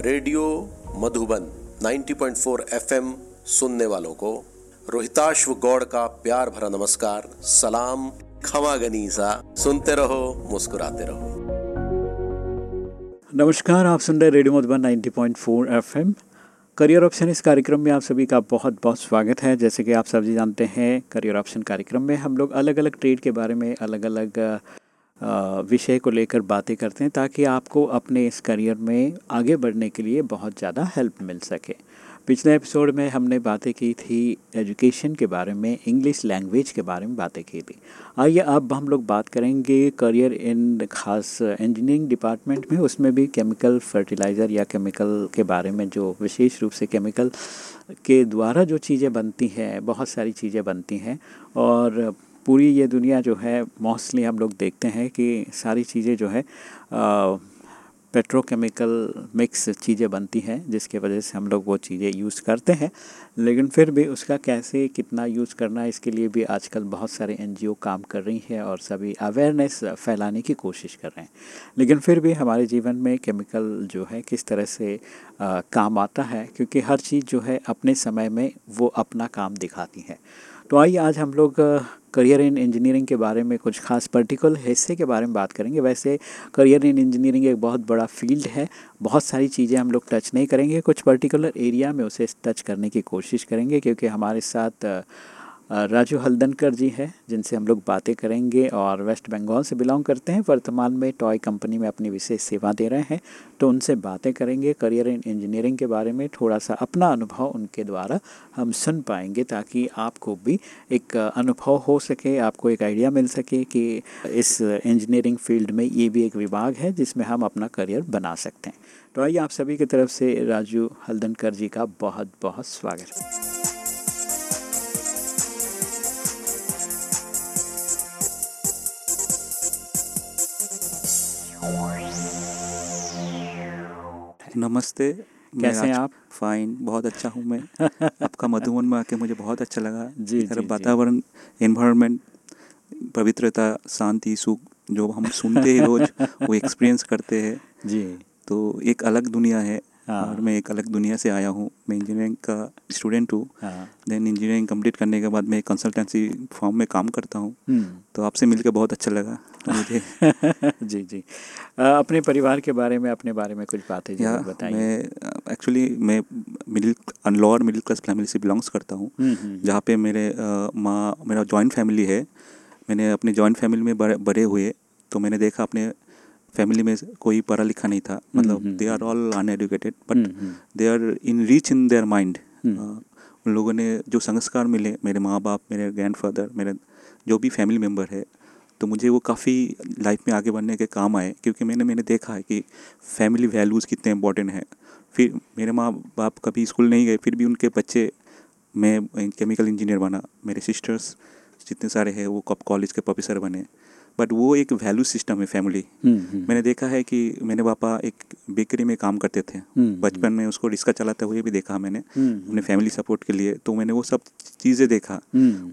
Radio Madhuban 90.4 FM सुनने वालों को रोहिताश्व गौड़ का प्यार भरा नमस्कार, सलाम खमा गनीसा, सुनते रहो, मुस्कुराते रहो। नमस्कार, आप सुन रहे radio Madhuban 90.4 FM. Career option इस कार्यक्रम में आप सभी का बहुत बहुत स्वागत है। जैसे कि आप सभी जानते हैं, करियर ऑप्शन कार्यक्रम में हम लोग अलग अलग ट्रेड के बारे में अलग अलग विषय को लेकर बातें करते हैं ताकि आपको अपने इस करियर में आगे बढ़ने के लिए बहुत ज़्यादा हेल्प मिल सके। पिछले एपिसोड में हमने बातें की थी एजुकेशन के बारे में, इंग्लिश लैंग्वेज के बारे में बातें की थी। आइए अब हम लोग बात करेंगे करियर इन खास इंजीनियरिंग डिपार्टमेंट में, उसमें भी केमिकल फर्टिलाइज़र या केमिकल के बारे में जो विशेष रूप से केमिकल के द्वारा जो चीज़ें बनती हैं, बहुत सारी चीज़ें बनती हैं और पूरी ये दुनिया जो है मोस्टली हम लोग देखते हैं कि सारी चीज़ें जो है पेट्रोकेमिकल मिक्स चीज़ें बनती हैं जिसके वजह से हम लोग वो चीज़ें यूज़ करते हैं। लेकिन फिर भी उसका कैसे कितना यूज़ करना है इसके लिए भी आजकल बहुत सारे एनजीओ काम कर रही हैं और सभी अवेयरनेस फैलाने की कोशिश कर रहे हैं। लेकिन फिर भी हमारे जीवन में केमिकल जो है किस तरह से आ, काम आता है क्योंकि हर चीज़ जो है अपने समय में वो अपना काम दिखाती है। तो आइए आज हम लोग करियर इन इंजीनियरिंग के बारे में कुछ खास पर्टिकुलर हिस्से के बारे में बात करेंगे। वैसे करियर इन इंजीनियरिंग एक बहुत बड़ा फ़ील्ड है। बहुत सारी चीज़ें हम लोग टच नहीं करेंगे। कुछ पर्टिकुलर एरिया में उसे टच करने की कोशिश करेंगे, क्योंकि हमारे साथ राजू हल्दनकर जी हैं, जिनसे हम लोग बातें करेंगे और वेस्ट बंगाल से बिलोंग करते हैं। वर्तमान में टॉय कंपनी में अपनी विशेष सेवा दे रहे हैं तो उनसे बातें करेंगे, करियर इन इंजीनियरिंग के बारे में थोड़ा सा अपना अनुभव उनके द्वारा हम सुन पाएँगे, ताकि आपको भी एक अनुभव हो सके, आपको एक आइडिया मिल सके कि इस इंजीनियरिंग फ़ील्ड में ये भी एक विभाग है, जिसमें हम अपना करियर बना सकते हैं। तो आइए आप सभी की तरफ़ से राजू हल्दनकर जी का बहुत बहुत स्वागत। है नमस्ते कैसे हैं आप? फाइन बहुत अच्छा हूँ मैं। आपका मधुबन में आके मुझे बहुत अच्छा लगा। जी वातावरण एनवायरनमेंट पवित्रता शांति सुख जो हम सुनते हैं रोज वो एक्सपीरियंस करते हैं। जी। तो एक अलग दुनिया है हाँ। और मैं एक अलग दुनिया से आया हूँ। मैं इंजीनियरिंग का स्टूडेंट हूँ। देन इंजीनियरिंग कंप्लीट करने के बाद मैं कंसल्टेंसी फॉर्म में काम करता हूँ। हम्म। तो आपसे मिलकर बहुत अच्छा लगा। मुझे जी जी। आ, अपने परिवार के बारे में अपने बारे में कुछ बातें बताइए। मैं एक्चुअली मैं middle lower middle class family से बिलोंग्स करता हूँ। हम्म, हम्म। जहाँ पे मेरे माँ मेरा जॉइंट फैमिली है। मैंने अपने जॉइंट फैमिली में बड़े हुए। तो मैंने देखा अपने फैमिली में कोई पढ़ा लिखा नहीं था। मतलब they are all uneducated but they are in reach in their mind उन लोगों ने जो संस्कार मिले मेरे माँ बाप मेरे ग्रैंड फादर मेरे जो भी फैमिली मेंबर है तो मुझे वो काफ़ी लाइफ में आगे बढ़ने के काम आए क्योंकि मैंने मैंने देखा है कि फैमिली वैल्यूज़ कितने इंपॉर्टेंट हैं। फिर मेरे माँ बाप कभी स्कूल नहीं गए फिर भी उनके बच्चे मैं केमिकल इंजीनियर बना मेरे सिस्टर्स जितने सारे हैं वो कब कॉलेज के प्रोफेसर बने। बट वो एक वैल्यू सिस्टम है फैमिली हम्म, हम्म। मैंने देखा है कि मेरे पापा एक बेकरी में काम करते थे। हम्म, बचपन में उसको रिक्शा चलाते हुए भी देखा मैंने। अपने फैमिली सपोर्ट के लिए। तो मैंने वो सब चीज़ें देखा।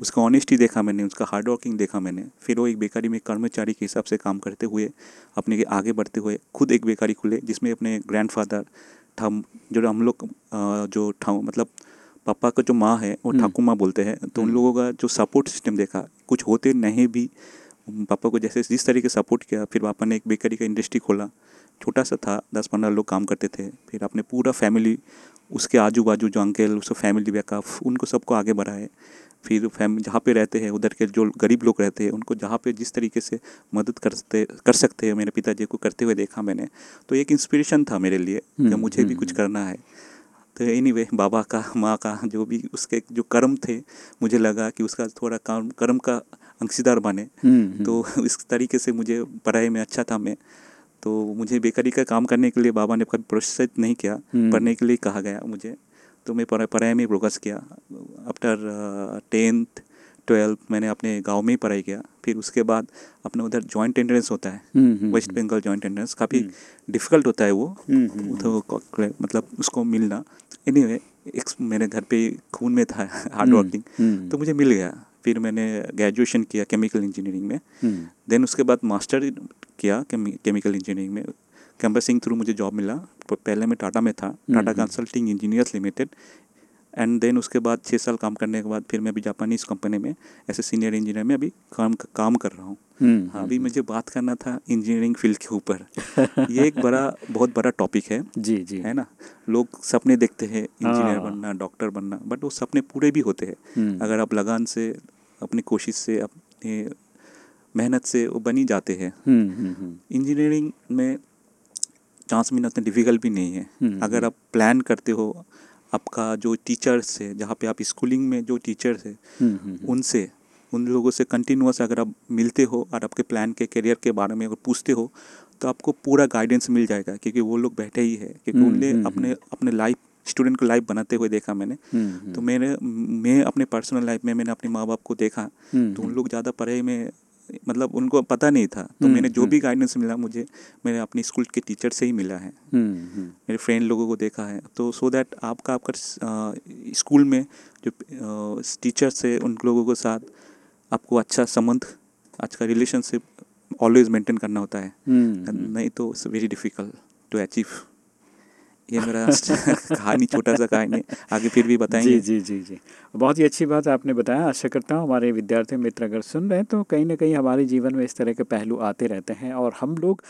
उसका ऑनेस्टी देखा मैंने उसका हार्ड वर्किंग देखा मैंने। फिर वो एक बेकारी में कर्मचारी के हिसाब से काम करते हुए अपने आगे बढ़ते हुए खुद एक बेकारी खुले जिसमें अपने ग्रैंड फादर ठम जो हम लोग जो मतलब पापा का जो माँ है वो ठाकुर माँ बोलते हैं। तो उन लोगों का जो सपोर्ट सिस्टम देखा कुछ होते नहीं भी पापा को जैसे जिस तरीके सपोर्ट किया फिर पापा ने एक बेकरी का इंडस्ट्री खोला। छोटा सा था दस पंद्रह लोग काम करते थे। फिर अपने पूरा फैमिली उसके आजू बाजू जो अंकल उसको फैमिली बैकअप उनको सबको आगे बढ़ाए। फिर फैमिली जहाँ पे रहते हैं उधर के जो गरीब लोग रहते हैं उनको जहाँ पे जिस तरीके से मदद करते कर सकते हैं मेरे पिताजी को करते हुए देखा मैंने। तो एक इंस्पिरेशन था मेरे लिए कि हम्म, मुझे भी कुछ हम्म। करना है। तो एनी वे बाबा का माँ का जो भी उसके जो कर्म थे मुझे लगा कि उसका थोड़ा काम कर्म का अंशीदार बने। हम्म, हम्म। तो इस तरीके से मुझे पढ़ाई में अच्छा था मैं। तो मुझे बेकारी का काम करने के लिए बाबा ने कभी प्रोत्साहित नहीं किया हम्म। पढ़ने के लिए कहा गया मुझे। तो मैं पढ़ाई में प्रोग्रेस किया। आफ्टर टेंथ ट्वेल्थ मैंने अपने गाँव में ही पढ़ाई किया। फिर उसके बाद अपने उधर जॉइंट एंट्रेंस होता है। वेस्ट बंगाल जॉइंट एंट्रेंस काफ़ी डिफ़िकल्ट होता है वो। तो मतलब उसको मिलना। एनी anyway, एक मेरे घर पे खून में था हार्ड वर्किंग तो मुझे मिल गया। फिर मैंने ग्रेजुएशन किया केमिकल इंजीनियरिंग में। देन हम्म। उसके बाद मास्टर किया केमिकल इंजीनियरिंग में। कैंपसिंग थ्रू मुझे जॉब मिला। पहले मैं टाटा में था। Tata consulting engineers limited and then उसके बाद छः साल काम करने के बाद फिर मैं अभी जापानीज कंपनी में ऐसे सीनियर इंजीनियर में अभी काम काम कर रहा हूँ। हम्म, हाँ अभी मुझे बात करना था इंजीनियरिंग फ़ील्ड के ऊपर। ये एक बड़ा बहुत बड़ा टॉपिक है। जी जी। है ना? लोग सपने देखते हैं इंजीनियर हाँ। बनना डॉक्टर बनना बट वो सपने पूरे भी होते हैं। हम्म। अगर आप लगान से अपनी कोशिश से अपने मेहनत से वो बन ही जाते हैं। हम्म, हम्म, हम्म, इंजीनियरिंग में चांस मिलना उतना डिफ़िकल्ट भी नहीं है। अगर आप प्लान करते हो आपका जो टीचर्स है जहाँ पे आप स्कूलिंग में जो टीचर्स है उनसे उन लोगों से कंटिन्यूस अगर आप मिलते हो और आपके प्लान के करियर के बारे में अगर पूछते हो तो आपको पूरा गाइडेंस मिल जाएगा क्योंकि वो लोग बैठे ही है क्योंकि उनने अपने अपने लाइफ स्टूडेंट को लाइफ बनाते हुए देखा मैंने। हम्म, हम्म, तो मेरे मैं अपने पर्सनल लाइफ में मैंने अपने माँ बाप को देखा। हम्म, तो उन लोग ज़्यादा पढ़े में मतलब उनको पता नहीं था। तो मैंने जो। भी गाइडेंस मिला मुझे मेरे अपने स्कूल के टीचर से ही मिला है। मेरे फ्रेंड लोगों को देखा है। तो सो दैट आपका आपका स्कूल में जो टीचर्स है उन लोगों के साथ आपको अच्छा संबंध अच्छा रिलेशनशिप ऑलवेज मेंटेन करना होता है। नहीं तो it's very difficult to achieve ये मेरा कहानी छोटा सा कहानी आगे फिर भी बताएँगे। जी जी जी जी। बहुत ही अच्छी बात आपने बताया। आशा करता हूँ हमारे विद्यार्थी मित्र अगर सुन रहे हैं तो कहीं ना कहीं हमारे जीवन में इस तरह के पहलू आते रहते हैं और हम लोग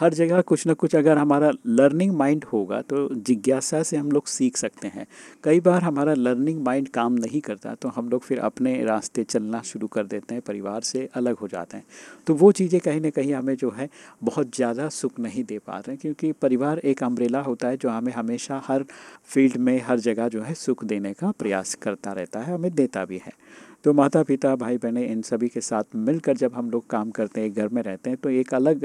हर जगह कुछ ना कुछ अगर हमारा लर्निंग माइंड होगा तो जिज्ञासा से हम लोग सीख सकते हैं। कई बार हमारा लर्निंग माइंड काम नहीं करता तो हम लोग फिर अपने रास्ते चलना शुरू कर देते हैं, परिवार से अलग हो जाते हैं। तो वो चीज़ें कहीं ना कहीं हमें जो है, बहुत ज़्यादा सुख नहीं दे पा रहे हैं, क्योंकि परिवार एक अम्ब्रेला होता है, जो हमें हमेशा हर फ़ील्ड में हर जगह जो है सुख देने का प्रयास करता रहता है, हमें देता भी है। तो माता पिता भाई बहने इन सभी के साथ मिलकर जब हम लोग काम करते हैं, घर में रहते हैं तो एक अलग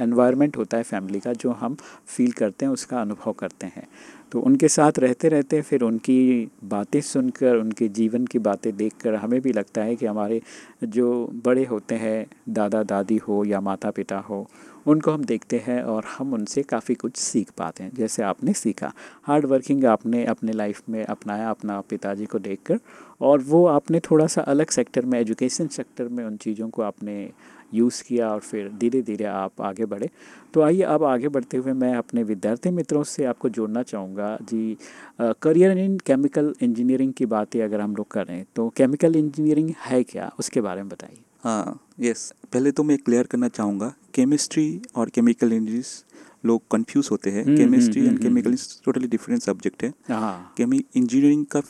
एनवायरनमेंट होता है फैमिली का, जो हम फील करते हैं, उसका अनुभव करते हैं। तो उनके साथ रहते रहते फिर उनकी बातें सुनकर, उनके जीवन की बातें देखकर हमें भी लगता है कि हमारे जो बड़े होते हैं, दादा, दादी हो या माता पिता हो, उनको हम देखते हैं और हम उनसे काफ़ी कुछ सीख पाते हैं। जैसे आपने सीखा हार्ड वर्किंग आपने अपने लाइफ में अपनाया, अपना पिताजी को देखकर और वो आपने थोड़ा सा अलग सेक्टर में एजुकेशन सेक्टर में उन चीज़ों को आपने यूज़ किया और फिर धीरे धीरे आप आगे बढ़े। तो आइए अब आगे बढ़ते हुए मैं अपने विद्यार्थी मित्रों से आपको जोड़ना चाहूँगा। जी करियर इन केमिकल इंजीनियरिंग की बातें अगर हम लोग करें तो केमिकल इंजीनियरिंग है क्या? उसके बारे में बताइए। हाँ यस पहले तो मैं क्लियर करना चाहूँगा। केमिस्ट्री और केमिकल इंजीनियर्स लोग कंफ्यूज होते हैं। Chemistry and chemical totally different subject है। हाँ। केमी इंजीनियरिंग का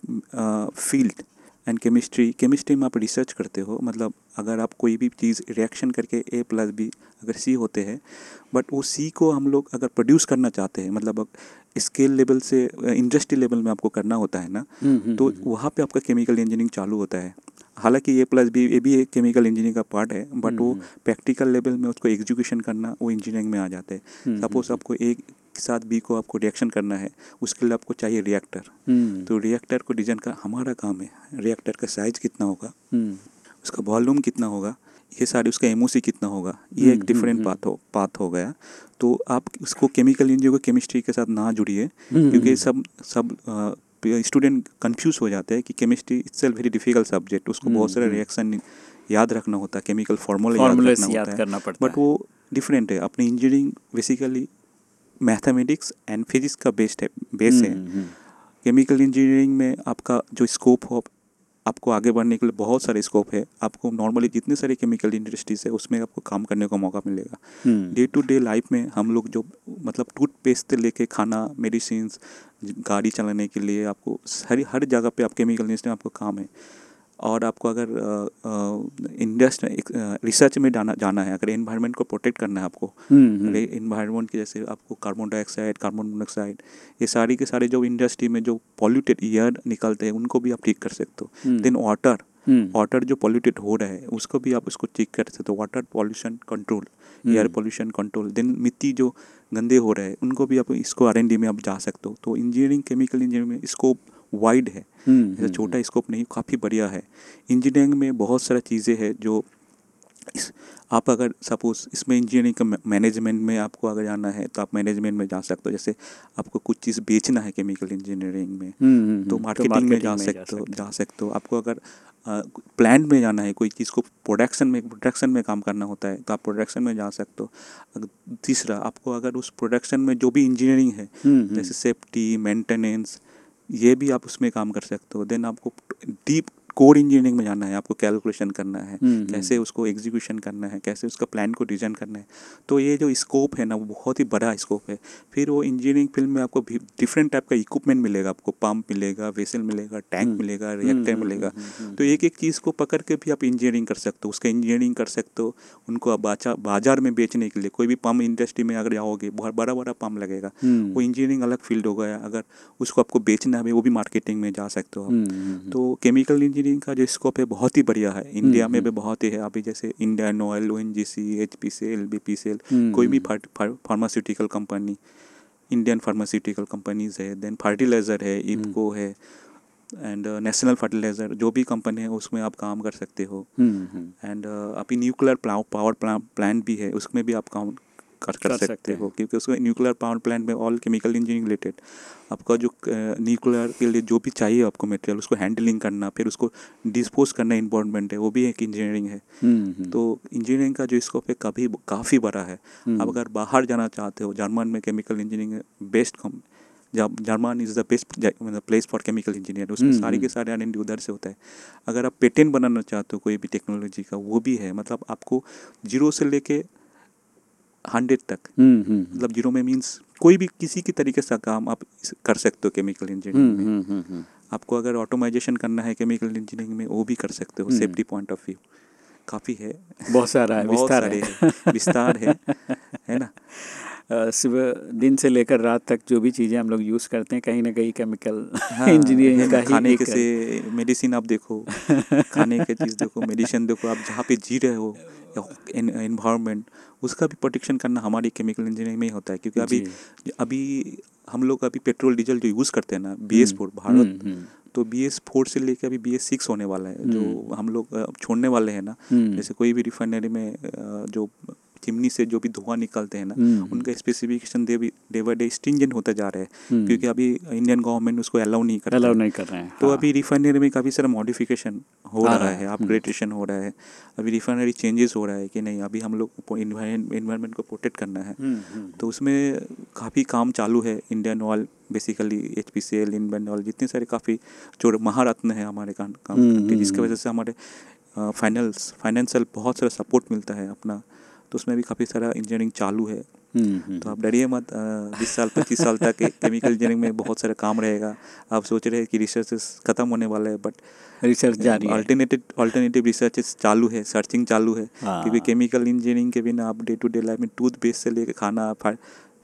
फ़ील्ड एंड केमिस्ट्री केमिस्ट्री में आप रिसर्च करते हो मतलब अगर आप कोई भी चीज़ रिएक्शन करके ए प्लस बी अगर सी होते हैं बट वो सी को हम लोग अगर प्रोड्यूस करना चाहते हैं मतलब स्केल लेवल से इंडस्ट्री लेवल में आपको करना होता है ना हम्म, हम्म, तो हम्म, वहाँ पे आपका केमिकल इंजीनियरिंग चालू होता है। हालाँकि ए प्लस बी ये भी एक केमिकल इंजीनियरिंग का पार्ट है बट वो प्रैक्टिकल लेवल में उसको एग्जीक्यूशन करना वो इंजीनियरिंग में आ जाते हैं। सपोज़ आपको ए के साथ बी को आपको रिएक्शन करना है उसके लिए आपको चाहिए रिएक्टर हम्म, तो रिएक्टर को डिज़ाइन का हमारा काम है रिएक्टर का साइज़ कितना होगा हम्म, उसका वॉल्यूम कितना होगा ये सारे उसका एमओसी कितना होगा ये एक डिफरेंट हम्म, पाथ हो पाथ हो गया. तो आप उसको केमिकल इंजीनियर को केमिस्ट्री के साथ ना जुड़िए क्योंकि। सब सब स्टूडेंट कंफ्यूज हो जाते हैं कि chemistry it's very difficult subject उसको बहुत सारे रिएक्शन याद रखना होता है केमिकल फॉर्मूला याद याद होता है. बट वो डिफरेंट है. अपनी engineering basically mathematics and physics का बेस्ड है। बेस है केमिकल इंजीनियरिंग में आपका जो स्कोप हो आपको आगे बढ़ने के लिए बहुत सारे स्कोप है। आपको नॉर्मली जितने सारे केमिकल इंडस्ट्रीज़ है उसमें आपको काम करने का मौका मिलेगा। डे टू डे लाइफ में हम लोग जो मतलब टूथपेस्ट लेके खाना मेडिसिन गाड़ी चलाने के लिए आपको हर हर जगह पे आप केमिकल इंडस्ट्री में आपको काम है। और आपको अगर इंडस्ट रिसर्च में जाना जाना है अगर इन्वायरमेंट को प्रोटेक्ट करना है आपको हम्म, हम्म, इन्वायरमेंट के जैसे आपको कार्बन डाइऑक्साइड कार्बन मोनोऑक्साइड ये सारी के सारे जो इंडस्ट्री में जो पॉल्यूटेड एयर निकलते हैं उनको भी आप ठीक कर सकते हो। Hmm, then water hmm, water जो पॉल्यूटेड हो रहा है उसको भी आप उसको चेक कर सकते हो। Water pollution control air hmm. Pollution control then मिट्टी जो गंदे हो रहे हैं उनको भी आप इसको आर में आप जा सकते हो। तो इंजीनियरिंग केमिकल इंजीनियरिंग में स्कोप वाइड है। हम्म, ऐसा हम्म, छोटा स्कोप नहीं काफ़ी बढ़िया है। इंजीनियरिंग में बहुत सारा चीज़ें हैं जो इस आप अगर सपोज़ इसमें इंजीनियरिंग का मैनेजमेंट में आपको अगर जाना है तो आप मैनेजमेंट में जा सकते हो। जैसे आपको कुछ चीज़ बेचना है केमिकल इंजीनियरिंग में हम्म, हम्म, तो हम्म, मार्केटिंग में जा सकते हो जा सकते हो। आपको अगर प्लांट में जाना है कोई चीज़ को प्रोडक्शन में प्रोडक्शन में काम करना होता है तो आप प्रोडक्शन में जा सकते हो। तीसरा आपको अगर उस प्रोडक्शन में जो भी इंजीनियरिंग है हम्म, हम्म। जैसे सेफ्टी मेंटेनेंस ये भी आप उसमें काम कर सकते हो। देन आपको डीप कोर इंजीनियरिंग में जाना है आपको कैलकुलेशन करना है हम्म, कैसे उसको एग्जीक्यूशन करना है कैसे उसका प्लान को डिज़ाइन करना है। तो ये जो स्कोप है ना वो बहुत ही बड़ा स्कोप है। फिर वो इंजीनियरिंग फ़ील्ड में आपको डिफरेंट टाइप का इक्विपमेंट मिलेगा आपको पंप मिलेगा वेसल मिलेगा टैंक मिलेगा रिएक्टर मिलेगा। तो एक एक चीज़ को पकड़ के भी आप इंजीनियरिंग कर सकते हो उसका इंजीनियरिंग कर सकते हो उनको आप बाज़ार में बेचने के लिए कोई भी पम्प इंडस्ट्री में अगर जाओगे बहुत बड़ा बड़ा पम्प लगेगा हम्म। वो इंजीनियरिंग अलग फ़ील्ड हो गया अगर उसको आपको बेचना है वो भी मार्केटिंग में जा सकते हो आप। हम्म, हम्म, तो केमिकल इंजीनियरिंग का जो स्कोप है बहुत ही बढ़िया है। इंडिया में भी बहुत ही है। अभी जैसे Indian oil O N G C H P C L B P C L hmm, कोई भी pharmaceutical company Indian pharmaceutical companies है। देन फर्टिलाइज़र है इपको है एंड नेशनल फर्टिलाइज़र जो भी कंपनी है उसमें आप काम कर सकते हो। Hmm, hmm. एंड अभी न्यूक्लियर पावर प्लांट भी है उसमें भी आप काम कर कर कर सकते सकते हो क्योंकि उसमें न्यूक्लियर पावर प्लांट में ऑल केमिकल इंजीनियरिंग रिलेटेड आपका जो न्यूक्लियर के लिए जो भी चाहिए आपको मटेरियल उसको हैंडलिंग करना फिर उसको डिस्पोज करना इम्पोर्टेंट है वो भी एक इंजीनियरिंग है। हम्म, हम्म। तो इंजीनियरिंग का जो स्कोप है कभी काफ़ी बड़ा है। अब अगर बाहर जाना चाहते हो जर्मन में केमिकल इंजीनियरिंग बेस्ट कम जर्मन इज़ द बेस्ट मतलब प्लेस फॉर केमिकल इंजीनियर उसमें हम्म, सारी के सारे आर उधर से होता है। अगर आप पेटेंट बनाना चाहते हो कोई भी टेक्नोलॉजी का वो भी है। मतलब आपको ज़ीरो से लेके हंड्रेड तक। हम्म, हम्म, मतलब ज़ीरो में मीन्स कोई भी किसी की तरीके से काम आप कर सकते हो केमिकल इंजीनियरिंग हम्म, में। हम्म, हम्म, हम्म। आपको अगर ऑटोमाइजेशन करना है केमिकल इंजीनियरिंग में वो भी कर सकते हो hmm. Safety point of view काफ़ी है। बहुत सारा है विस्तार है विस्तार है है ना? सुबह दिन से लेकर रात तक जो भी चीज़ें हम लोग यूज़ करते हैं कहीं ना कहीं केमिकल हाँ, इंजीनियरिंग है का ही खाने के से मेडिसिन आप देखो खाने के चीज़ देखो मेडिसिन देखो आप जहाँ पे जी रहे हो इन्वायरमेंट उसका भी प्रोटेक्शन करना हमारी केमिकल इंजीनियरिंग में ही होता है क्योंकि अभी अभी हम लोग अभी पेट्रोल डीजल जो यूज़ करते हैं ना बी एस फोर भारत हम्म, हम्म। तो बी एस फोर से लेकर अभी बी एस सिक्स होने वाला है जो हम लोग छोड़ने वाले हैं ना हम्म। जैसे कोई भी रिफाइनरी में जो चिमनी से जो भी धुआँ निकलते हैं ना हम्म। उनका specification day day by day stringent होता जा रहा है हम्म। क्योंकि अभी इंडियन गवर्नमेंट उसको अलाउ नहीं करता अलाउ नहीं कर रहे हैं तो हाँ। अभी रिफाइनरी में काफ़ी सारा मॉडिफिकेशन हो आ रहा है है, हम्म। अपग्रेडेशन हो रहा है अभी रिफाइनरी चेंजेस हो रहा है कि नहीं अभी हम लोग इन्वायरमेंट को प्रोटेक्ट करना है हम्म, हम्म। तो उसमें काफ़ी काम चालू है Indian oil basically H P C L Indian oil जितने सारे काफ़ी जो महारत्न है हमारे काम हम्म, जिसकी हम्म, वजह से हमारे फाइनल्स फाइनेंशियल बहुत सारा सपोर्ट मिलता है अपना तो उसमें भी काफ़ी सारा इंजीनियरिंग चालू है हम्म, हम्म। तो आप डरिए मत बीस साल पच्चीस साल तक केमिकल इंजीनियरिंग में बहुत सारा काम रहेगा आप सोच रहे हैं कि रिसर्च खत्म होने वाला है बट रिसर्च जारी अल्टरनेटिव अल्टरनेटिव रिसर्चेस चालू है सर्चिंग चालू है हाँ। क्योंकि केमिकल इंजीनियरिंग के बिना आप डे टू डे लाइफ में टूथ पेस्ट से लेकर खाना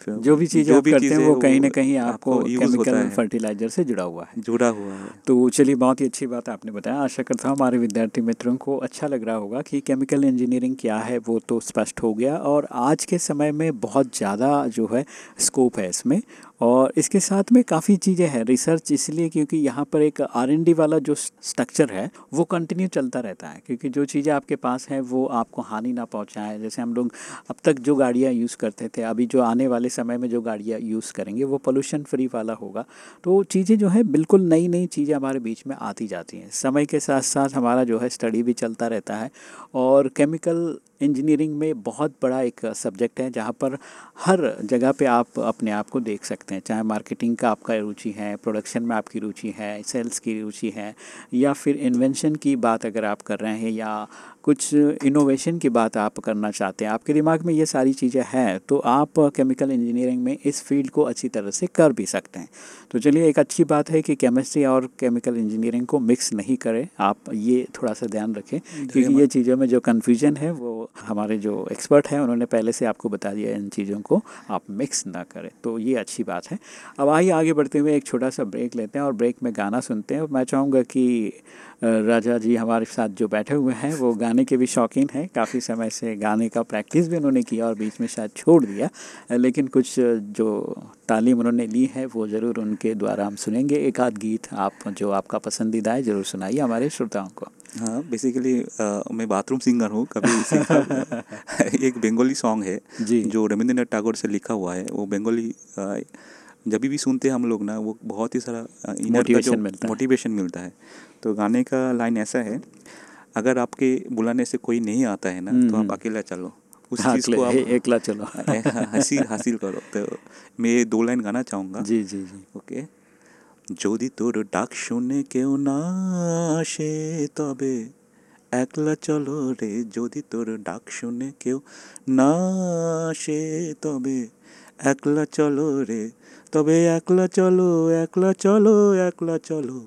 जो भी चीज़ जो आप करते हैं वो कहीं ना कहीं आपको केमिकल फर्टिलाइज़र से जुड़ा हुआ है। जुड़ा हुआ है। तो चलिए बहुत ही अच्छी बात आपने बताया। आशा करता हूँ हमारे विद्यार्थी मित्रों को अच्छा लग रहा होगा कि केमिकल इंजीनियरिंग क्या है वो तो स्पष्ट हो गया। और आज के समय में बहुत ज़्यादा जो है स्कोप है इसमें। और इसके साथ में काफ़ी चीज़ें हैं रिसर्च इसलिए क्योंकि यहाँ पर एक आर एन डी वाला जो स्ट्रक्चर है, वो कंटिन्यू चलता रहता है। क्योंकि जो चीज़ें आपके पास हैं, वो आपको हानि ना पहुँचाए। जैसे हम लोग अब तक जो गाड़ियाँ यूज़ करते थे, अभी जो आने वाले समय में जो गाड़ियाँ यूज़ करेंगे, वो पोल्यूशन फ्री वाला होगा। तो चीज़ें जो है, बिल्कुल नई नई चीज़ें हमारे बीच में आती जाती हैं। समय के साथ साथ हमारा जो है स्टडी भी चलता रहता है और केमिकल इंजीनियरिंग में बहुत बड़ा एक सब्जेक्ट है, जहाँ पर हर जगह पे आप अपने आप को देख सकते हैं। चाहे मार्केटिंग का आपका रुचि है प्रोडक्शन में आपकी रुचि है सेल्स की रुचि है, या फिर इन्वेंशन की बात अगर आप कर रहे हैं, या कुछ इनोवेशन की बात आप करना चाहते हैं आपके दिमाग में ये सारी चीज़ें हैं तो आप केमिकल इंजीनियरिंग में इस फ़ील्ड को अच्छी तरह से कर भी सकते हैं। तो चलिए एक अच्छी बात है कि केमिस्ट्री और केमिकल इंजीनियरिंग को मिक्स नहीं करें। आप ये थोड़ा सा ध्यान रखें क्योंकि ये चीज़ों में जो कन्फ्यूज़न है वो हमारे जो एक्सपर्ट हैं उन्होंने पहले से आपको बता दिया इन चीज़ों को आप मिक्स ना करें। तो ये अच्छी बात है। अब आइए आगे बढ़ते हुए एक छोटा सा ब्रेक लेते हैं और ब्रेक में गाना सुनते हैं। मैं चाहूँगा कि राजा जी हमारे साथ जो बैठे हुए हैं वो गाने के भी शौकीन हैं। काफ़ी समय से गाने का प्रैक्टिस भी उन्होंने किया और बीच में शायद छोड़ दिया। लेकिन कुछ जो तालीम उन्होंने ली है वो ज़रूर उनके द्वारा हम सुनेंगे। एक आध गीत आप जो आपका पसंदीदा है ज़रूर सुनाइए हमारे श्रोताओं को। हाँ बेसिकली मैं बाथरूम सिंगर हूँ कभी एक बंगाली सॉन्ग है जी। जो रविंद्रनाथ टैगोर से लिखा हुआ है। वो बंगाली जब भी सुनते हैं हम लोग ना वो बहुत ही सारा मोटिवेशन मिलता मोटिवेशन मिलता है। तो गाने का लाइन ऐसा है अगर आपके बुलाने से कोई नहीं आता है ना तो आप हम्म। अकेला चलो उस चीज़ को आप एकला चलो हासिल हासिल करो तो मैं दो लाइन गाना चाहूँगा जी जी जी ओके যদি তোর ডাক শুনে কেউ না আসে তবে একলা চলো রে যদি তোর ডাক শুনে কেউ না আসে তবে একলা চলো রে তবে একলা চলো একলা চলো একলা চলো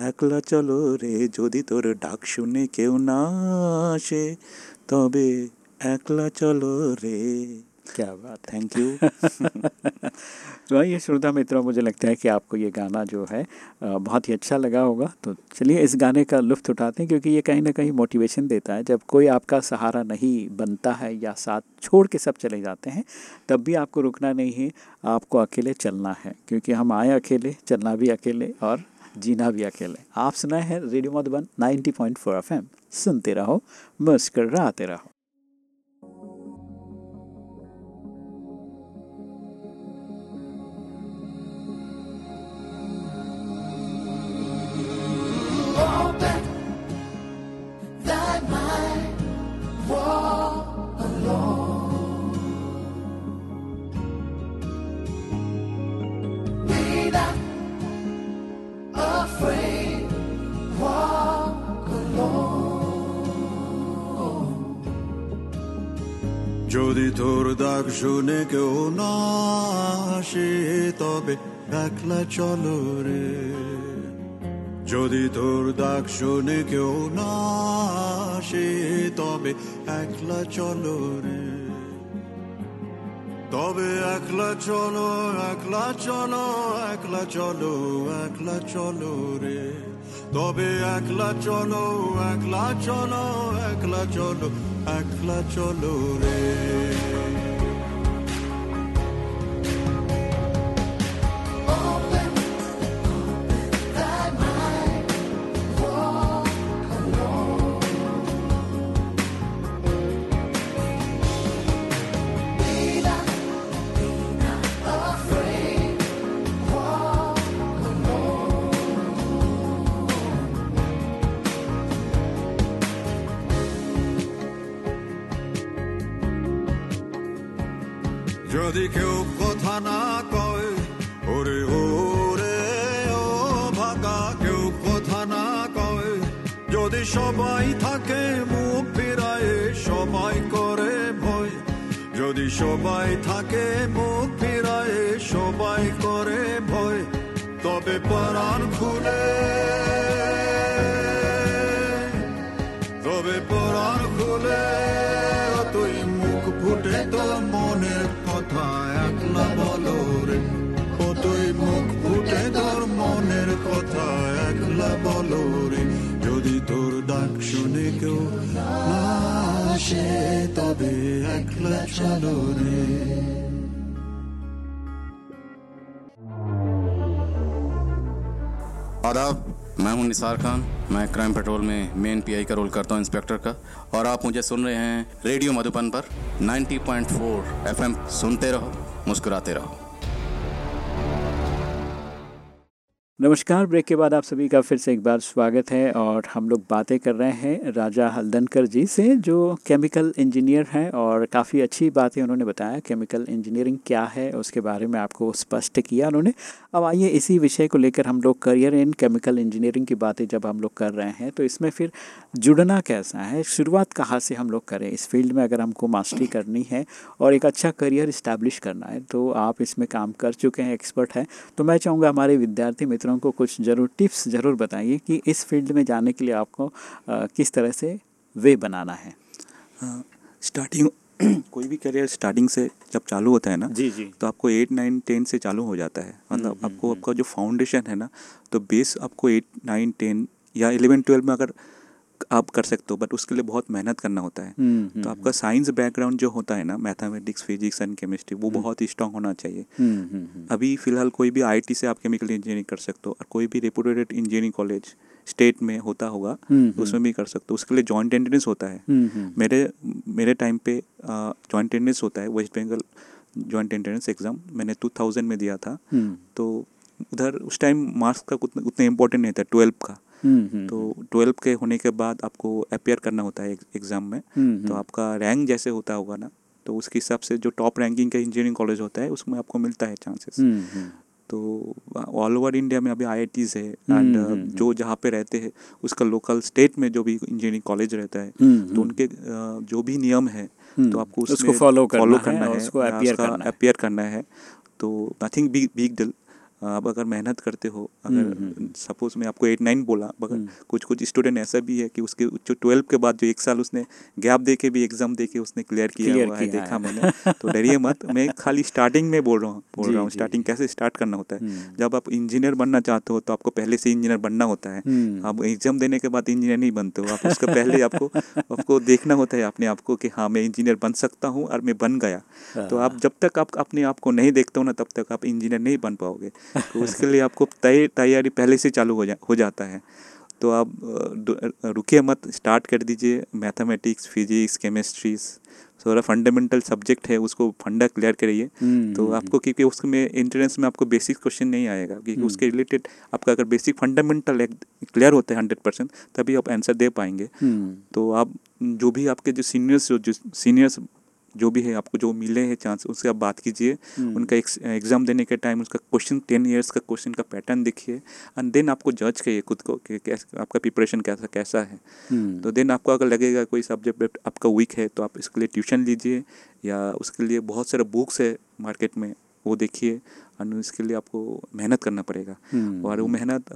একলা চলো রে যদি তোর ডাক শুনে কেউ না আসে তবে একলা চলো রে क्या बात थैंक यू तो ये श्रोता मित्रों मुझे लगता है कि आपको ये गाना जो है बहुत ही अच्छा लगा होगा तो चलिए इस गाने का लुफ्त उठाते हैं क्योंकि ये कहीं ना कहीं मोटिवेशन देता है जब कोई आपका सहारा नहीं बनता है या साथ छोड़ के सब चले जाते हैं तब भी आपको रुकना नहीं है आपको अकेले चलना है क्योंकि हम आए अकेले चलना भी अकेले और जीना भी अकेले। आप सुनाए हैं रेडियो मधुबन 90.4 एफएम। सुनते रहो मुस्कराते रहो। যদি তোর দাগ শুনে কেউ না আসে তবে একলা চলো রে যদি তোর দাগ শুনে কেউ না আসে তবে একলা চলো রে তবে একলা চলো একলা চলো একলা চলো একলা চলো রে তবে একলা চলো একলা চলো একলা চলো একলা চলো রে। কেউ না আসে তবে একলা চলো রে आदाब मैं हूं निसार खान मैं क्राइम पेट्रोल में मेन पीआई का रोल करता हूं इंस्पेक्टर का और आप मुझे सुन रहे हैं रेडियो मधुबन पर 90.4 एफएम सुनते रहो मुस्कुराते रहो नमस्कार, ब्रेक के बाद आप सभी का फिर से एक बार स्वागत है और हम लोग बातें कर रहे हैं राजा हल्दनकर जी से, जो केमिकल इंजीनियर हैं और काफ़ी अच्छी बातें उन्होंने बताया, केमिकल इंजीनियरिंग क्या है उसके बारे में आपको स्पष्ट किया उन्होंने। अब आइए इसी विषय को लेकर हम लोग करियर इन केमिकल इंजीनियरिंग की बातें जब हम लोग कर रहे हैं तो इसमें फिर जुड़ना कैसा है, शुरुआत कहाँ से हम लोग करें, इस फ़ील्ड में अगर हमको मास्टरी करनी है और एक अच्छा करियर इस्टेब्लिश करना है तो आप इसमें काम कर चुके हैं, एक्सपर्ट हैं। तो मैं चाहूँगा हमारे विद्यार्थी मित्रों को कुछ ज़रूर टिप्स ज़रूर बताइए कि इस फ़ील्ड में जाने के लिए आपको किस तरह से वे बनाना है। स्टार्टिंग कोई भी करियर स्टार्टिंग से जब चालू होता है ना जी जी। तो आपको एट नाइन टेन से चालू हो जाता है। मतलब हम्म, आपको हम्म, आपका जो फाउंडेशन है ना तो बेस आपको एट नाइन टेन या इलेवन ट्वेल्व में अगर आप कर सकते हो बट उसके लिए बहुत मेहनत करना होता है। हम्म, तो आपका साइंस बैकग्राउंड जो होता है ना मैथमेटिक्स फिजिक्स एंड केमिस्ट्री वो बहुत ही स्ट्रांग होना चाहिए। हम्म, हम्म, हम्म, अभी फ़िलहाल कोई भी आईटी से आप केमिकल इंजीनियरिंग कर सकते हो और कोई भी रेपुटेड इंजीनियरिंग कॉलेज स्टेट में होता होगा हम्म, तो उसमें भी कर सकते हो। उसके लिए जॉइंट एंट्रेंस होता है। हम्म, हम्म, मेरे मेरे टाइम पे जॉइंट एंट्रेंस होता है West Bengal joint entrance exam मैंने 2000 में दिया था। हम्म, तो उधर उस टाइम मार्क्स का उतना इम्पोर्टेंट नहीं था ट्वेल्व का। हम्म, हम्म, तो ट्वेल्व के होने के बाद आपको अपेयर करना होता है एग्ज़ाम में। हम्म, तो आपका रैंक जैसे होता होगा ना तो उसके हिसाब से जो टॉप रैंकिंग का इंजीनियरिंग कॉलेज होता है उसमें आपको मिलता है चांसेस हम्म, हम्म, तो ऑल ओवर इंडिया में अभी आई है हम्म, एंड हम्म, जो जहाँ पे रहते हैं उसका लोकल स्टेट में जो भी इंजीनियरिंग कॉलेज रहता है हम्म, तो उनके जो भी नियम है हम्म, तो आपको उसको follow करना follow है है उसको करना करना है। तो नथिंग बिग बिग डील आप अगर मेहनत करते हो हम्म, अगर सपोज़ मैं आपको एट नाइन बोला मगर कुछ कुछ स्टूडेंट ऐसा भी है कि उसके जो ट्वेल्व के बाद जो एक साल उसने गैप दे के भी एग्ज़ाम दे के उसने क्लियर किया हुआ है देखा है। मैंने तो डरिए मत मैं खाली स्टार्टिंग में बोल रहा हूँ बोल रहा हूँ स्टार्टिंग कैसे स्टार्ट करना होता है हम्म। जब आप इंजीनियर बनना चाहते हो तो आपको पहले से इंजीनियर बनना होता है हम्म। आप एग्ज़ाम देने के बाद इंजीनियर नहीं बनते हो आप उसके पहले आपको आपको देखना होता है अपने आप को कि हाँ मैं इंजीनियर बन सकता हूँ और मैं बन गया तो हाँ। आप जब तक आप अपने आप को नहीं देखते हो ना तब तक आप इंजीनियर नहीं बन पाओगे तो उसके लिए आपको तय तैयारी पहले से चालू हो जा हो जाता है। तो आप रुकिए मत स्टार्ट कर दीजिए मैथमेटिक्स फिजिक्स केमिस्ट्री थोड़ा फंडामेंटल सब्जेक्ट है उसको फंडा क्लियर करिए। हम्म, तो आपको क्योंकि उसमें एंट्रेंस में आपको बेसिक क्वेश्चन नहीं आएगा क्योंकि उसके रिलेटेड आपका अगर बेसिक फंडामेंटल क्लियर होता है हंड्रेड परसेंट तभी आप आंसर दे पाएँगे। हम्म, तो आप जो भी आपके जो सीनियर्स जो सीनियर्स जो भी है आपको जो मिले हैं चांस उससे आप बात कीजिए। हम्म। उनका एग्ज़ाम देने के टाइम उसका क्वेश्चन टेन ईयर्स का क्वेश्चन का पैटर्न देखिए। एंड देन आपको जज करिए खुद को कि कैसा आपका प्रिपरेशन कैसा कैसा है। हम्म, तो देन आपको अगर लगेगा कोई सब्जेक्ट आपका वीक है तो आप इसके लिए ट्यूशन लीजिए। या उसके लिए बहुत सारे बुक्स है मार्केट में। वो देखिए और इसके लिए आपको मेहनत करना पड़ेगा। हम्म, और वो मेहनत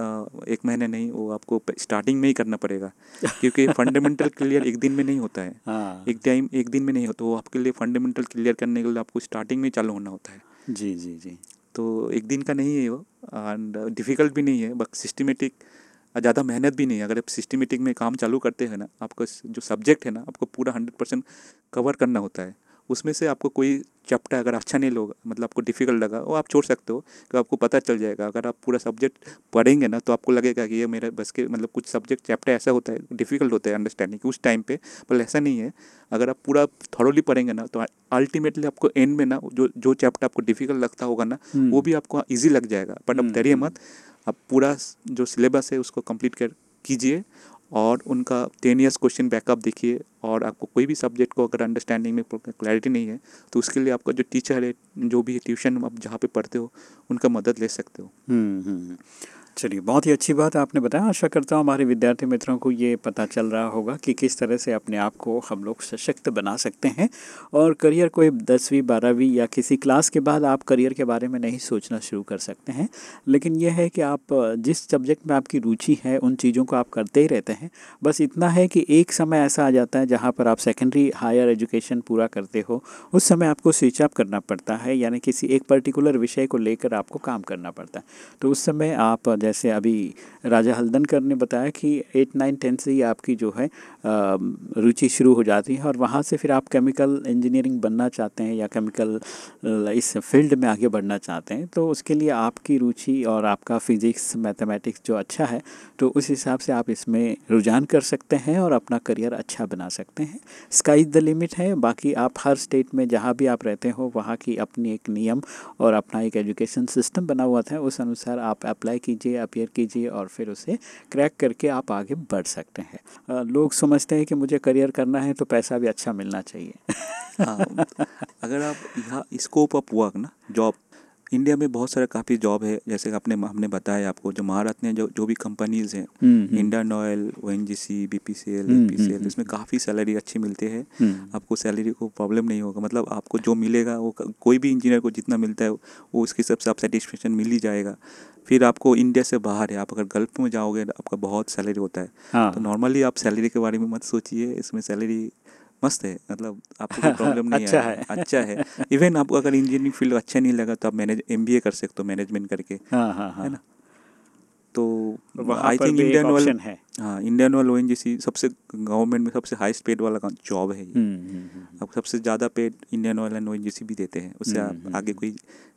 एक महीने नहीं वो आपको स्टार्टिंग में ही करना पड़ेगा। क्योंकि फंडामेंटल क्लियर एक दिन में नहीं होता है। हाँ। एक टाइम एक दिन में नहीं होता वो आपके लिए फंडामेंटल क्लियर करने के लिए आपको स्टार्टिंग में चालू होना होता है। जी जी जी। तो एक दिन का नहीं है वो एंड डिफ़िकल्ट भी नहीं है बट सिस्टमेटिक ज़्यादा मेहनत भी नहीं है। अगर आप सिस्टमेटिक में काम चालू करते हैं ना आपका जो सब्जेक्ट है ना आपको पूरा हंड्रेड परसेंट कवर करना होता है। उसमें से आपको कोई चैप्टर अगर अच्छा नहीं लोग मतलब आपको डिफ़िकल्ट लगा वो आप छोड़ सकते हो कि आपको पता चल जाएगा। अगर आप पूरा सब्जेक्ट पढ़ेंगे ना तो आपको लगेगा कि ये मेरे बस के मतलब कुछ सब्जेक्ट चैप्टर ऐसा होता है डिफ़िकल्ट होता है अंडरस्टैंडिंग उस टाइम पे पर ऐसा नहीं है। अगर आप पूरा थॉरोली पढ़ेंगे ना तो अल्टीमेटली आपको एंड में ना जो जो चैप्टर आपको डिफ़िकल्ट लगता होगा ना वो भी आपको ईजी लग जाएगा। बट अब डरिए मत आप पूरा जो सिलेबस है उसको कंप्लीट कर कीजिए। और उनका टेन ईयर्स क्वेश्चन बैकअप देखिए और आपको कोई भी सब्जेक्ट को अगर अंडरस्टैंडिंग में क्लैरिटी नहीं है तो उसके लिए आपका जो टीचर है, जो भी ट्यूशन आप जहाँ पे पढ़ते हो, उनका मदद ले सकते हो हम्म हम्म। चलिए, बहुत ही अच्छी बात आपने बताया। आशा करता हूँ हमारे विद्यार्थी मित्रों को ये पता चल रहा होगा कि किस तरह से अपने आप को हम लोग सशक्त बना सकते हैं। और करियर को दसवीं, बारहवीं या किसी क्लास के बाद आप करियर के बारे में नहीं सोचना शुरू कर सकते हैं। लेकिन यह है कि आप, जिस सब्जेक्ट में आपकी रुचि है, उन चीज़ों को आप करते ही रहते हैं। बस इतना है कि एक समय ऐसा आ जाता है जहाँ पर आप सेकेंडरी हायर एजुकेशन पूरा करते हो। उस समय आपको स्विच अप करना पड़ता है, यानी किसी एक पर्टिकुलर विषय को लेकर आपको काम करना पड़ता है। तो उस समय आप जैसे अभी राजा हल्दनकर ने बताया कि एट, नाइन टेंथ से ही आपकी जो है रुचि शुरू हो जाती है और वहाँ से फिर आप केमिकल इंजीनियरिंग बनना चाहते हैं या केमिकल इस फ़ील्ड में आगे बढ़ना चाहते हैं तो उसके लिए आपकी रुचि और आपका फिजिक्स, मैथमेटिक्स जो अच्छा है तो उस हिसाब से आप इसमें रुझान कर सकते हैं और अपना करियर अच्छा बना सकते हैं। स्काई द लिमिट है, बाकी आप हर स्टेट में जहाँ भी आप रहते हो, वहाँ की अपनी एक नियम और अपना एक एजुकेशन सिस्टम बना हुआ था, उस अनुसार आप अप्लाई कीजिए। अपियर कीजिए और फिर उसे क्रैक करके आप आगे बढ़ सकते हैं। लोग समझते हैं कि मुझे करियर करना है तो पैसा भी अच्छा मिलना चाहिए। हाँ अगर आप यहाँ स्कोप ऑफ़ वर्क ना जॉब इंडिया में बहुत सारे काफ़ी जॉब है जैसे आपने हमने बताया आपको जो महारत्न जो जो भी कंपनीज़ हैं। Indian oil O N G C B P C L P C L इसमें काफ़ी सैलरी अच्छी मिलती है। हम्म। आपको सैलरी को प्रॉब्लम नहीं होगा मतलब आपको जो मिलेगा वो कोई भी इंजीनियर को जितना मिलता है वो उसके हिसाब से आप सेटिस्फेक्शन मिल ही जाएगा। फिर आपको इंडिया से बाहर है। आप अगर गल्फ में जाओगे आपका बहुत सैलरी होता है। हाँ। तो नॉर्मली आप सैलरी के बारे में मत सोचिए। इसमें सैलरी मस्त है। मतलब आपको कोई प्रॉब्लम नहीं अच्छा। है। अच्छा है। इवन आपको अगर इंजीनियरिंग फ़ील्ड अच्छा नहीं लगा तो आप मैनेज एमबीए कर सकते हो मैनेजमेंट करके। हाँ हाँ हाँ। है ना? तो आई थिंक इंडियन ऑयल है। हाँ इंडियन ऑयल ओएनजीसी सबसे गवर्नमेंट में सबसे हाईस्ट पेड वाला जॉब है ये। हम्म, हम्म, हम्म। अब सबसे ज़्यादा पेड इंडियन ऑयल एंड ओ भी देते हैं। उससे आप आगे कोई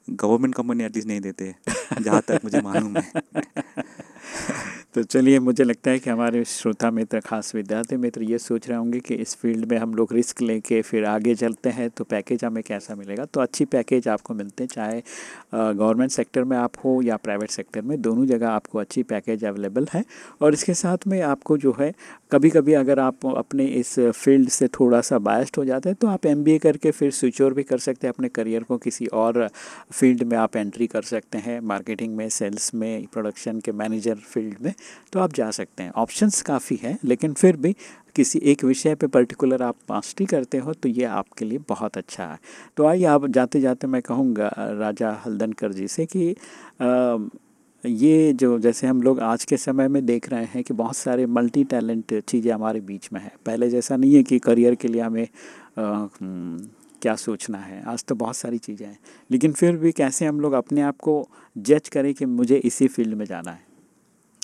गवर्नमेंट कंपनी एटलीस्ट नहीं देते हैं। जहाँ तक मुझे मालूम है। तो चलिए, मुझे लगता है कि हमारे श्रोता मित्र, खास विद्यार्थी मित्र ये सोच रहे होंगे कि इस फ़ील्ड में हम लोग रिस्क लेके फिर आगे चलते हैं तो पैकेज हमें कैसा मिलेगा? तो अच्छी पैकेज आपको मिलते हैं, चाहे गवर्नमेंट सेक्टर में आप हो या प्राइवेट सेक्टर में, दोनों जगह आपको अच्छी पैकेज अवेलेबल है। और इसके साथ में आपको जो है कभी कभी अगर आप अपने इस फ़ील्ड से थोड़ा सा बायस्ड हो जाते हैं तो आप एमबीए करके फिर स्विच भी कर सकते हैं, अपने करियर को किसी और फ़ील्ड में आप एंट्री कर सकते हैं मार्केटिंग में सेल्स में प्रोडक्शन के मैनेजर फ़ील्ड में। तो आप जा सकते हैं। ऑप्शंस काफ़ी हैं लेकिन फिर भी किसी एक विषय पे पर्टिकुलर आप मास्टरी करते हो तो ये आपके लिए बहुत अच्छा है। तो आइए आप जाते जाते मैं कहूँगा राजा हल्दनकर जी से कि अ, ये जो जैसे हम लोग आज के समय में देख रहे हैं कि बहुत सारे मल्टी टैलेंट चीज़ें हमारे बीच में है। पहले जैसा नहीं है कि करियर के लिए हमें हम्म, क्या सोचना है। आज तो बहुत सारी चीज़ें हैं। लेकिन फिर भी कैसे हम लोग अपने आप को जज करें कि मुझे इसी फ़ील्ड में जाना है?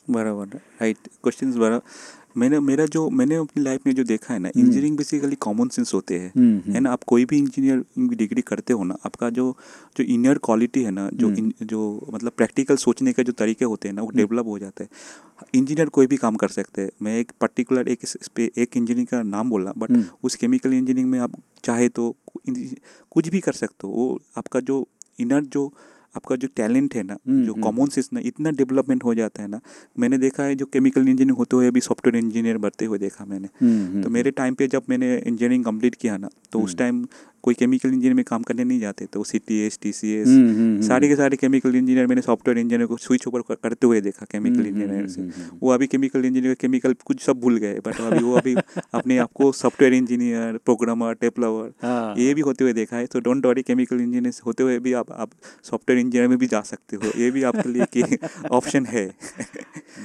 बराबर राइट क्वेश्चन बराबर मैंने मेरा जो मैंने अपनी लाइफ में जो देखा है ना इंजीनियरिंग बेसिकली कॉमन सेंस होते हैं। हम्म, हम्म। है ना? आप कोई भी इंजीनियरिंग की डिग्री करते हो ना आपका जो जो इनर क्वालिटी है ना जो हम्म। इन, जो मतलब प्रैक्टिकल सोचने के जो तरीके होते हैं ना वो डेवलप हो जाता है। इंजीनियर कोई भी काम कर सकते हैं। मैं एक पर्टिकुलर एक एक इंजीनियरिंग का नाम बोला बट हम्म। उस केमिकल इंजीनियरिंग में आप चाहे तो कुछ भी कर सकते हो। वो आपका जो इनर जो आपका जो टैलेंट है ना हम्म, जो हम्म। कॉमन सेंस ना इतना डेवलपमेंट हो जाता है ना मैंने देखा है जो केमिकल इंजीनियर होते हुए अभी सॉफ्टवेयर इंजीनियर बढ़ते हुए देखा मैंने। हम्म, तो मेरे टाइम पे जब मैंने इंजीनियरिंग कंप्लीट किया ना तो उस टाइम कोई केमिकल इंजीनियर में काम करने नहीं जाते तो C T S T C S hmm, hmm, hmm. सारे के सारे केमिकल इंजीनियर मैंने सॉफ्टवेयर इंजीनियर को स्विच ओवर करते हुए देखा केमिकल हम्म, इंजीनियर से। हम्म, हम्म, वो अभी केमिकल इंजीनियर केमिकल कुछ सब भूल गए बट अभी वो अभी अपने आप को सॉफ्टवेयर इंजीनियर प्रोग्रामर डेवलपर। ये भी होते हुए देखा है। तो डोंट वरी केमिकल इंजीनियर होते हुए भी आप आप सॉफ्टवेयर इंजीनियर में भी जा सकते हो। ये भी आपके लिए ऑप्शन है।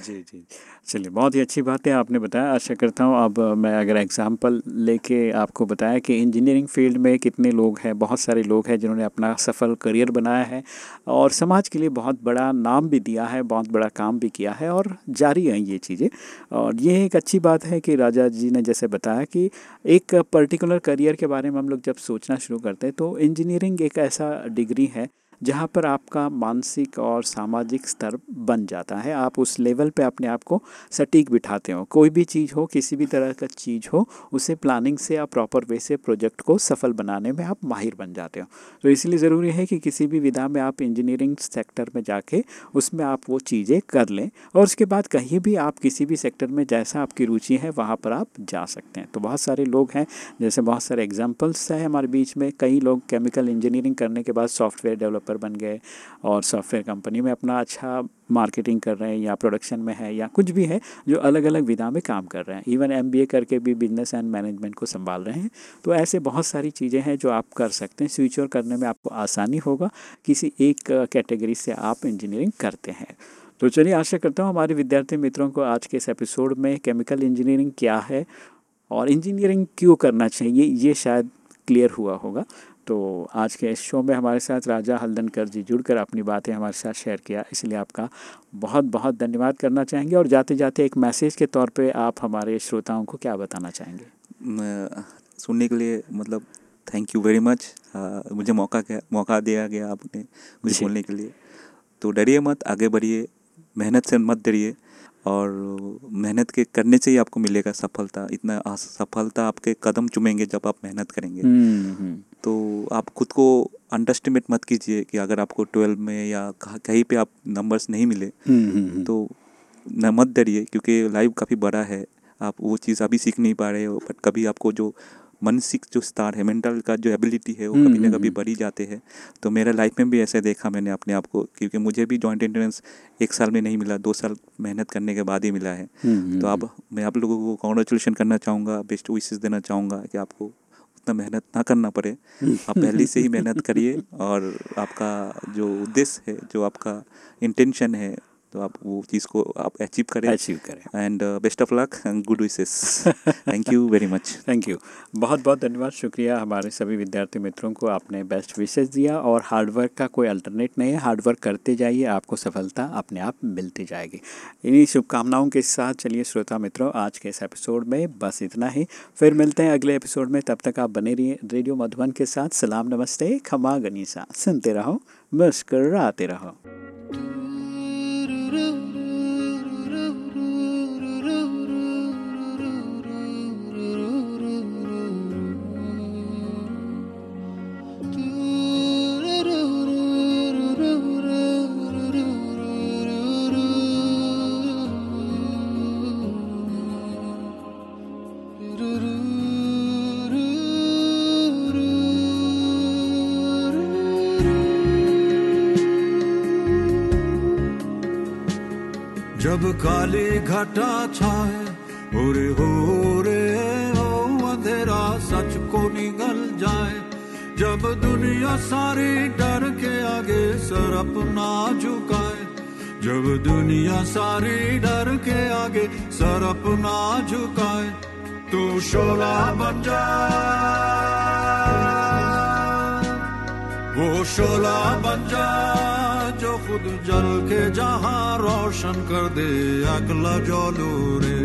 जी जी। चलिए बहुत ही अच्छी बात है आपने बताया। आशा करता हूँ अब मैं अगर एग्ज़ाम्पल लेके आपको बताया कि इंजीनियरिंग फ़ील्ड में कितने लोग हैं, बहुत सारे लोग हैं जिन्होंने अपना सफल करियर बनाया है और समाज के लिए बहुत बड़ा नाम भी दिया है, बहुत बड़ा काम भी किया है और जारी हैं ये चीज़ें। और ये एक अच्छी बात है कि राजा जी ने जैसे बताया कि एक पर्टिकुलर करियर के बारे में हम लोग जब सोचना शुरू करते हैं तो इंजीनियरिंग एक ऐसा डिग्री है जहाँ पर आपका मानसिक और सामाजिक स्तर बन जाता है। आप उस लेवल पे अपने आप को सटीक बिठाते हो। कोई भी चीज़ हो, किसी भी तरह का चीज़ हो, उसे प्लानिंग से या प्रॉपर वे से प्रोजेक्ट को सफल बनाने में आप माहिर बन जाते हो। तो इसलिए ज़रूरी है कि किसी भी विधा में आप इंजीनियरिंग सेक्टर में जाके उसमें आप वो चीज़ें कर लें और उसके बाद कहीं भी आप किसी भी सेक्टर में जैसा आपकी रुचि है, वहाँ पर आप जा सकते हैं। तो बहुत सारे लोग हैं, जैसे बहुत सारे एग्जाम्पल्स हैं हमारे बीच में। कई लोग केमिकल इंजीनियरिंग करने के बाद सॉफ्टवेयर डेवलपर बन गए और सॉफ्टवेयर कंपनी में अपना अच्छा मार्केटिंग कर रहे हैं या प्रोडक्शन में है या कुछ भी है जो अलग अलग विधा में काम कर रहे हैं। इवन एमबीए करके भी बिज़नेस एंड मैनेजमेंट को संभाल रहे हैं। तो ऐसे बहुत सारी चीज़ें हैं जो आप कर सकते हैं। स्विच करने में आपको आसानी होगा। किसी एक कैटेगरी से आप इंजीनियरिंग करते हैं। तो चलिए आशा करता हूँ हमारे विद्यार्थी मित्रों को आज के इस एपिसोड में केमिकल इंजीनियरिंग क्या है और इंजीनियरिंग क्यों करना चाहिए, ये शायद क्लियर हुआ होगा। तो आज के इस शो में हमारे साथ राजा हल्दनकर जी जुड़कर अपनी बातें हमारे साथ शेयर किया। इसलिए आपका बहुत बहुत धन्यवाद करना चाहेंगे और जाते जाते एक मैसेज के तौर पे आप हमारे श्रोताओं को क्या बताना चाहेंगे? सुनने के लिए मतलब थैंक यू वेरी मच मुझे मौका क्या मौका दिया गया आपने मुझे। बोलने के लिए। तो डरिए मत आगे बढ़िए मेहनत से मत डरिए और मेहनत के करने से ही आपको मिलेगा सफलता। इतना सफलता आपके कदम चुमेंगे जब आप मेहनत करेंगे। हम्म, हम्म, तो आप खुद को अंडरस्टिमेट मत कीजिए कि अगर आपको ट्वेल्व में या कहाँ- कहीं पे आप नंबर्स नहीं मिले हम्म, हम्म, हम्म। तो न मत डरिए क्योंकि लाइफ काफ़ी बड़ा है आप वो चीज़ अभी सीख नहीं पा रहे हो बट कभी आपको जो मानसिक जो स्टार है मेंटल का जो एबिलिटी है वो कभी ना कभी। बढ़ी जाते हैं तो मेरा लाइफ में भी ऐसे देखा मैंने अपने आप को क्योंकि मुझे भी जॉइंट एंट्रेंस एक साल में नहीं मिला दो साल मेहनत करने के बाद ही मिला है तो अब मैं आप लोगों को कॉन्ग्रेचुलेशन करना चाहूँगा बेस्ट विशेष देना चाहूँगा कि आपको उतना मेहनत ना करना पड़े। आप पहले से ही मेहनत करिए और आपका जो उद्देश्य है जो आपका इंटेंशन है तो आप वो चीज़ को आप अचीव करें। अचीव करें। And best of luck and good wishes thank you very much thank you बहुत बहुत धन्यवाद। शुक्रिया हमारे सभी विद्यार्थी मित्रों को आपने बेस्ट विशेष दिया और हार्डवर्क का कोई अल्टरनेट नहीं है। हार्डवर्क करते जाइए आपको सफलता अपने आप मिलती जाएगी। इन्हीं शुभकामनाओं के साथ चलिए श्रोता मित्रों आज के इस एपिसोड में बस इतना ही। फिर मिलते हैं अगले एपिसोड में। तब तक आप बने रहिए रेडियो मधुबन के साथ। सलाम नमस्ते। खमा गनीसा। सुनते रहो मुस्कराते रहो। do do do जब काली घटा छाए, ओरे हो रे ओ अंधेरा सच को निगल जाए। जब दुनिया सारी डर के आगे सर अपना झुकाए, जब दुनिया सारी डर के आगे सर अपना झुकाए, तू शोला बन जा। वो शोला बन जा। खुद जल के जहां रोशन कर दे अगला जोलो रे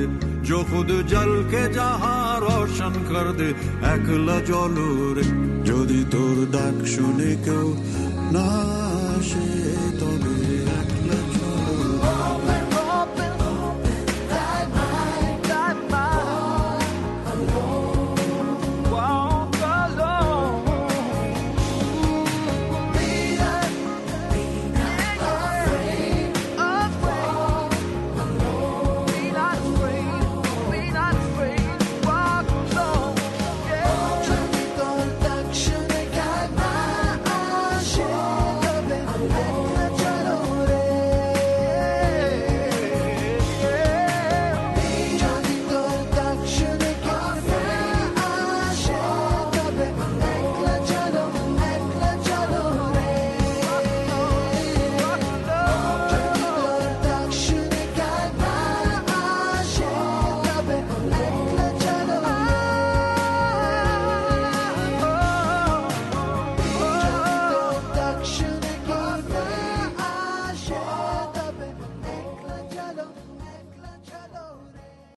जो खुद जल के जहां रोशन कर दे একলা জলো রে যদি তোর ডাক শুনে কেউ না আসে